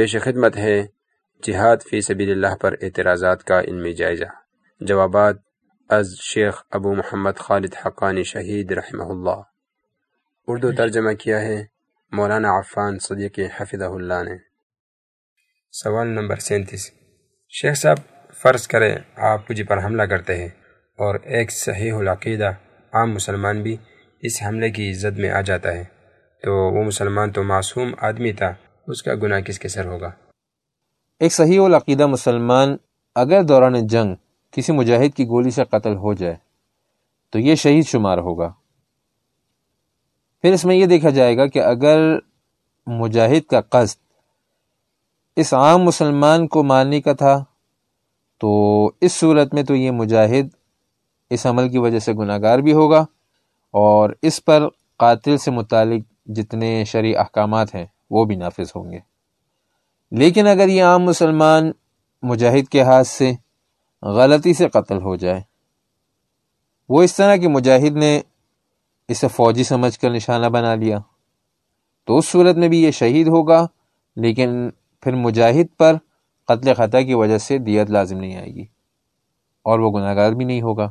پیش خدمت ہے جہاد فی سبیل اللہ پر اعتراضات کا علمی جائزہ۔ جوابات از شیخ ابو محمد خالد حقانی شہید رحمہ اللہ۔ اردو ترجمہ کیا ہے۔ مولانا عفان صدیق حفظہ اللہ نے۔ سوال نمبر سینتیس۔ شیخ صاحب، فرض کریں آپ مجھے پر حملہ کرتے ہیں اور ایک صحیح العقیدہ عام مسلمان بھی اس حملے کی عزت میں آ جاتا ہے۔ تو وہ مسلمان تو معصوم آدمی تھا۔ اس کا گناہ کس کے سر ہوگا؟ ایک صحیح العقیدہ مسلمان اگر دوران جنگ کسی مجاہد کی گولی سے قتل ہو جائے، تو یہ شہید شمار ہوگا۔ پھر اس میں یہ دیکھا جائے گا کہ اگر مجاہد کا قصد اس عام مسلمان کو مارنے کا تھا، تو اس صورت میں تو یہ مجاہد اس عمل کی وجہ سے گناہ گار بھی ہوگا اور اس پر قاتل سے متعلق جتنے شرعی احکامات ہیں وہ بھی نافذ ہوں گے۔ لیکن اگر یہ عام مسلمان مجاہد کے ہاتھ سے غلطی سے قتل ہو جائے، وہ اس طرح کہ مجاہد نے اسے فوجی سمجھ کر نشانہ بنا لیا، تو اس صورت میں بھی یہ شہید ہوگا، لیکن پھر مجاہد پر قتل خطا کی وجہ سے دیت لازم نہیں آئے گی اور وہ گناہ گار بھی نہیں ہوگا۔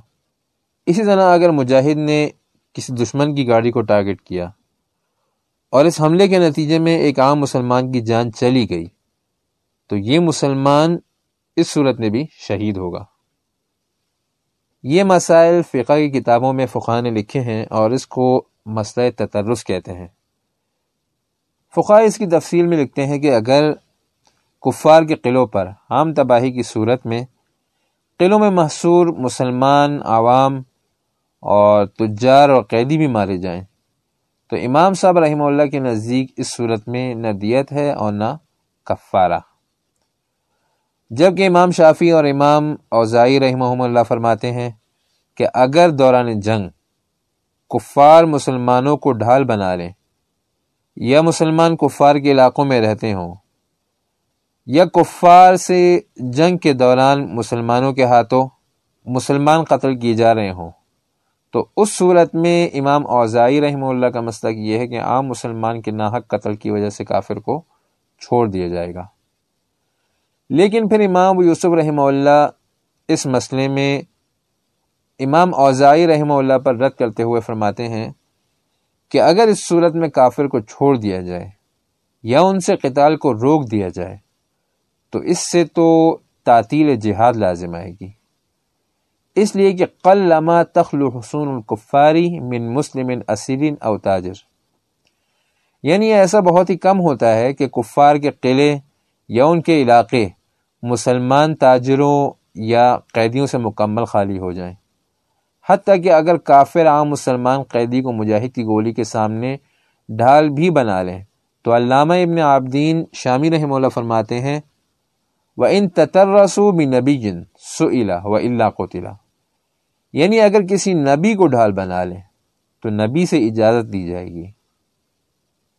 اسی طرح اگر مجاہد نے کسی دشمن کی گاڑی کو ٹارگٹ کیا اور اس حملے کے نتیجے میں ایک عام مسلمان کی جان چلی گئی۔ تو یہ مسلمان اس صورت میں بھی شہید ہوگا۔ یہ مسائل فقہ کی کتابوں میں فقہ نے لکھے ہیں اور اس کو مسئلہ تطرس کہتے ہیں۔ فقہ اس کی تفصیل میں لکھتے ہیں کہ اگر کفار کے قلعوں پر عام تباہی کی صورت میں قلعوں میں محصور مسلمان عوام اور تجار اور قیدی بھی مارے جائیں تو امام صاحب رحمہ اللہ کے نزدیک اس صورت میں نہ دیت ہے اور نہ کفارہ۔ جبکہ امام شافی اور امام اوزائی رحمہ اللہ فرماتے ہیں کہ اگر دوران جنگ کفار مسلمانوں کو ڈھال بنا لیں یا مسلمان کفار کے علاقوں میں رہتے ہوں یا کفار سے جنگ کے دوران مسلمانوں کے ہاتھوں مسلمان قتل کیے جا رہے ہوں تو اس صورت میں امام اوزائی رحمہ اللہ کا مسئلہ یہ ہے کہ عام مسلمان کے ناحق قتل کی وجہ سے کافر کو چھوڑ دیا جائے گا۔ لیکن پھر امام یوسف رحمہ اللہ اس مسئلے میں امام اوزائی رحمہ اللہ پر رد کرتے ہوئے فرماتے ہیں کہ اگر اس صورت میں کافر کو چھوڑ دیا جائے یا ان سے قتال کو روک دیا جائے تو اس سے تو تعطیل جہاد لازم آئے گی۔ اس لیے کہ قل لما تخل حسون القفاری من مسلم اسرین او تاجر۔ یعنی ایسا بہت ہی کم ہوتا ہے کہ کفار کے قلعے یا ان کے علاقے مسلمان تاجروں یا قیدیوں سے مکمل خالی ہو جائیں۔ حتیٰ کہ اگر کافر عام مسلمان قیدی کو مجاہد کی گولی کے سامنے ڈھال بھی بنا لیں، تو علامہ ابن عابدین شامی رحم اللہ فرماتے ہیں وہ ان تترسو بھی نبی جن سو و اللہ یعنی اگر کسی نبی کو ڈھال بنا لیں تو نبی سے اجازت دی جائے گی۔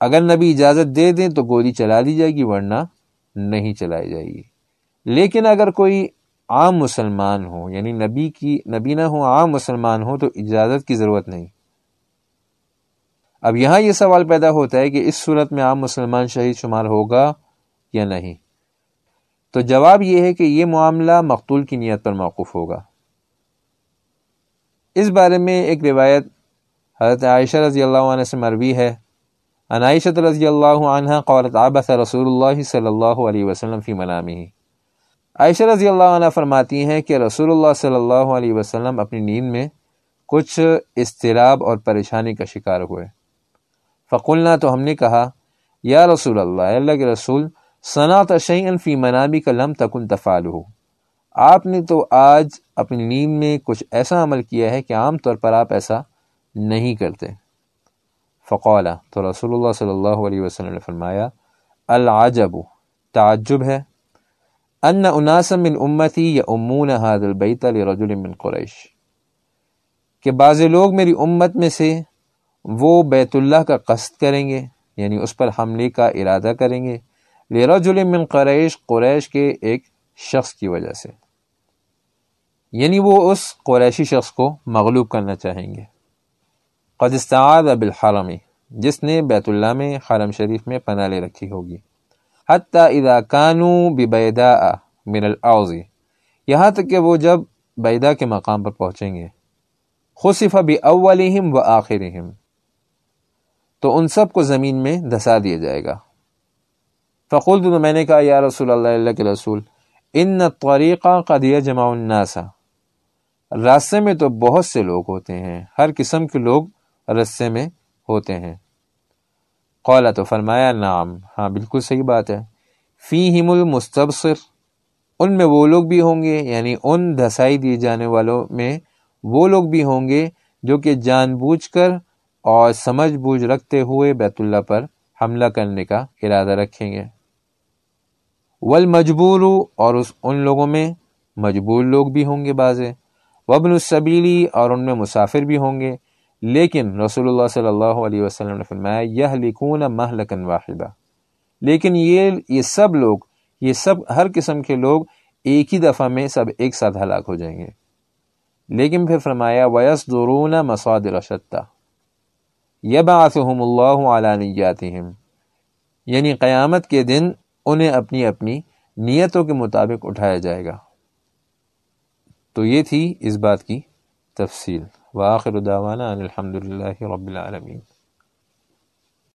اگر نبی اجازت دے دیں تو گولی چلا دی جائے گی، ورنہ نہیں چلائی جائے گی۔ لیکن اگر کوئی عام مسلمان ہو یعنی نبی کی، نبی نہ ہو، عام مسلمان ہو، تو اجازت کی ضرورت نہیں۔ اب یہاں یہ سوال پیدا ہوتا ہے کہ اس صورت میں عام مسلمان شہید شمار ہوگا یا نہیں؟ تو جواب یہ ہے کہ یہ معاملہ مقتول کی نیت پر موقف ہوگا۔ اس بارے میں ایک روایت حضرت عائشہ رضی اللہ عنہ سے مروی ہے۔ عنائشت رضی اللہ عنہ قولت عبث رسول اللہ صلی اللہ علیہ وسلم فی منامی۔ عائشہ رضی اللہ عنہ فرماتی ہیں کہ رسول اللہ صلی اللہ علیہ وسلم اپنی نیند میں کچھ اضطراب اور پریشانی کا شکار ہوئے۔ فقلنا تو ہم نے کہا، یا رسول اللہ اللہ کے رسول ثنا تشعین فی منابی کا لم تکن تفال ہو آپ نے تو آج اپنی نیند میں کچھ ایسا عمل کیا ہے کہ عام طور پر آپ ایسا نہیں کرتے۔ فقولا تو رسول اللہ صلی اللہ علیہ وسلم نے فرمایا، العجب، تعجب ہے۔ ان اناسم من امتی یا امون حاد البیت لرجل من قریش۔ کہ بعض لوگ میری امت میں سے وہ بیت اللہ کا قصد کریں گے یعنی اس پر حملے کا ارادہ کریں گے۔ لرجل من قریش قریش کے ایک شخص کی وجہ سے۔ یعنی وہ اس قریشی شخص کو مغلوب کرنا چاہیں گے۔ قد بالحرمی جس نے بیت اللہ میں حرم شریف میں پناہ لے رکھی ہوگی۔ حتیٰ اذا کانو ببیداء من الاوزی یہاں تک کہ وہ جب بیدا کے مقام پر پہنچیں گے۔ خصف باولہم و آخرہم، تو ان سب کو زمین میں دھسا دیا جائے گا۔ فقول تو میں نے کہا، یا رسول اللہ اللہ کے رسول ان طریقہ قد یجمع الناس۔ راستے میں تو بہت سے لوگ ہوتے ہیں، ہر قسم کے لوگ رستے میں ہوتے ہیں۔ قولا تو فرمایا نام ہاں بالکل صحیح بات ہے۔ فیہم المستبصر، ان میں وہ لوگ بھی ہوں گے یعنی ان دھسائی دیے جانے والوں میں وہ لوگ بھی ہوں گے جو کہ جان بوجھ کر اور سمجھ بوجھ رکھتے ہوئے بیت اللہ پر حملہ کرنے کا ارادہ رکھیں گے۔ ول مجبور اور اس ان لوگوں میں مجبور لوگ بھی ہوں گے بازے وبن الصبیلی اور ان میں مسافر بھی ہوں گے۔ لیکن رسول اللہ صلی اللہ علیہ وسلم نے فرمایا یہ لکھون محلکن واحدہ۔ لیکن یہ یہ سب لوگ، یہ سب ہر قسم کے لوگ ایک ہی دفعہ میں سب ایک ساتھ ہلاک ہو جائیں گے۔ لیکن پھر فرمایا ویس درون مسعد رشتہ یب آسم اللہ علانیاتہم یعنی قیامت کے دن انہیں اپنی اپنی نیتوں کے مطابق اٹھایا جائے گا۔ تو یہ تھی اس بات کی تفصیل۔ واخر دعوانا الحمد للہ رب العالمین۔